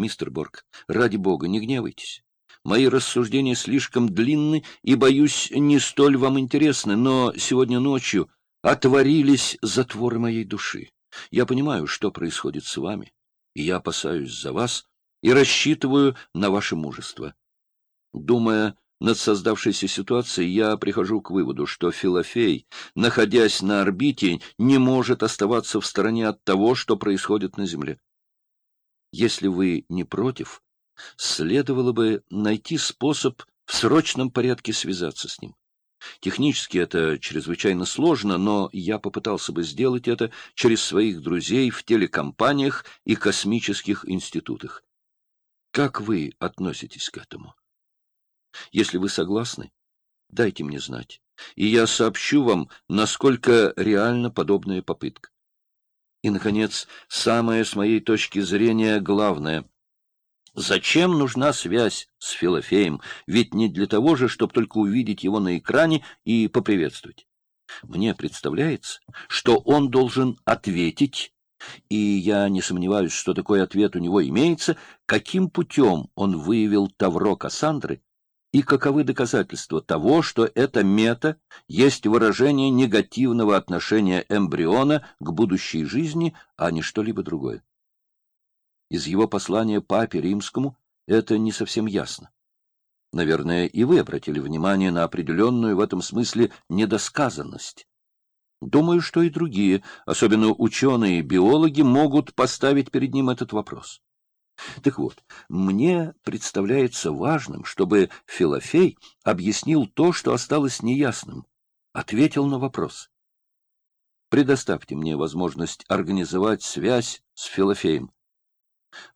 Мистер Борг, ради бога, не гневайтесь. Мои рассуждения слишком длинны и, боюсь, не столь вам интересны, но сегодня ночью отворились затворы моей души. Я понимаю, что происходит с вами, и я опасаюсь за вас и рассчитываю на ваше мужество. Думая над создавшейся ситуацией, я прихожу к выводу, что Филофей, находясь на орбите, не может оставаться в стороне от того, что происходит на Земле. Если вы не против, следовало бы найти способ в срочном порядке связаться с ним. Технически это чрезвычайно сложно, но я попытался бы сделать это через своих друзей в телекомпаниях и космических институтах. Как вы относитесь к этому? Если вы согласны, дайте мне знать, и я сообщу вам, насколько реальна подобная попытка. И, наконец, самое с моей точки зрения главное. Зачем нужна связь с Филофеем? Ведь не для того же, чтобы только увидеть его на экране и поприветствовать. Мне представляется, что он должен ответить, и я не сомневаюсь, что такой ответ у него имеется, каким путем он выявил Тавро Кассандры и каковы доказательства того, что это мета есть выражение негативного отношения эмбриона к будущей жизни, а не что-либо другое. Из его послания папе римскому это не совсем ясно. Наверное, и вы обратили внимание на определенную в этом смысле недосказанность. Думаю, что и другие, особенно ученые и биологи, могут поставить перед ним этот вопрос. Так вот, мне представляется важным, чтобы Филофей объяснил то, что осталось неясным, ответил на вопрос. Предоставьте мне возможность организовать связь с Филофеем.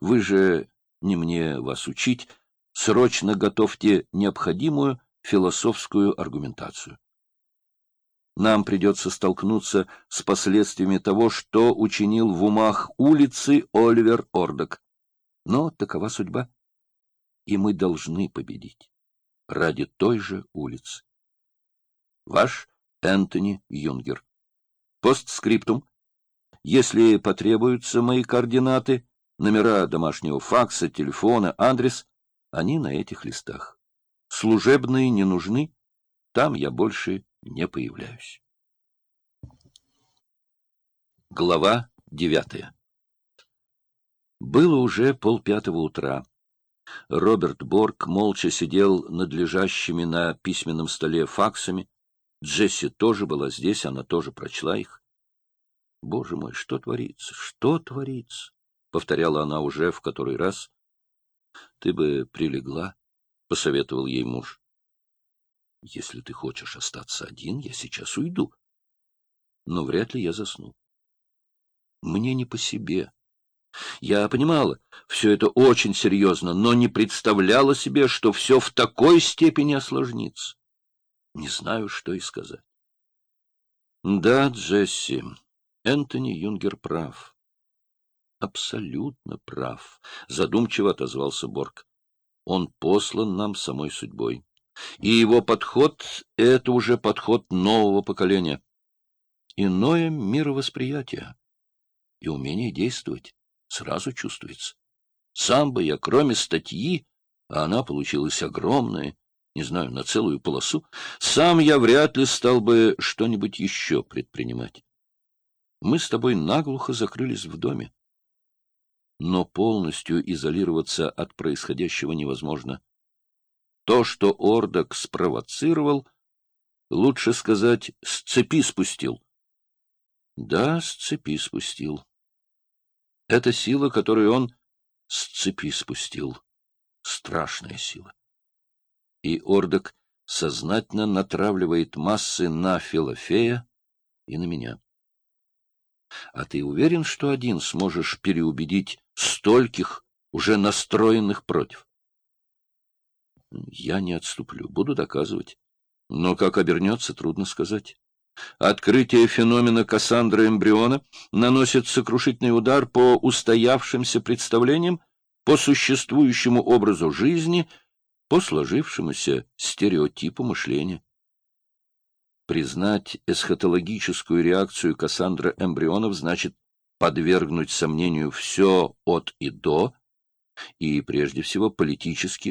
Вы же, не мне вас учить, срочно готовьте необходимую философскую аргументацию. Нам придется столкнуться с последствиями того, что учинил в умах улицы Оливер Ордок. Но такова судьба. И мы должны победить. Ради той же улицы. Ваш Энтони Юнгер. Постскриптум. Если потребуются мои координаты, номера домашнего факса, телефона, адрес, они на этих листах. Служебные не нужны, там я больше не появляюсь. Глава девятая было уже полпятого утра. Роберт Борг молча сидел над лежащими на письменном столе факсами. Джесси тоже была здесь, она тоже прочла их. «Боже мой, что творится? Что творится?» — повторяла она уже в который раз. «Ты бы прилегла», — посоветовал ей муж. «Если ты хочешь остаться один, я сейчас уйду. Но вряд ли я засну. Мне не по себе». Я понимала, все это очень серьезно, но не представляла себе, что все в такой степени осложнится. Не знаю, что и сказать. Да, Джесси, Энтони Юнгер прав. Абсолютно прав, задумчиво отозвался Борг. Он послан нам самой судьбой. И его подход — это уже подход нового поколения. Иное мировосприятие и умение действовать сразу чувствуется. Сам бы я, кроме статьи, а она получилась огромная, не знаю, на целую полосу, сам я вряд ли стал бы что-нибудь еще предпринимать. Мы с тобой наглухо закрылись в доме. Но полностью изолироваться от происходящего невозможно. То, что Ордок спровоцировал, лучше сказать, с цепи спустил. Да, с цепи спустил. Это сила, которую он с цепи спустил. Страшная сила. И Ордок сознательно натравливает массы на Филофея и на меня. А ты уверен, что один сможешь переубедить стольких, уже настроенных против? Я не отступлю, буду доказывать. Но как обернется, трудно сказать. Открытие феномена Кассандра эмбриона наносит сокрушительный удар по устоявшимся представлениям, по существующему образу жизни, по сложившемуся стереотипу мышления. Признать эсхатологическую реакцию Кассандра эмбрионов значит подвергнуть сомнению все от и до, и, прежде всего, политически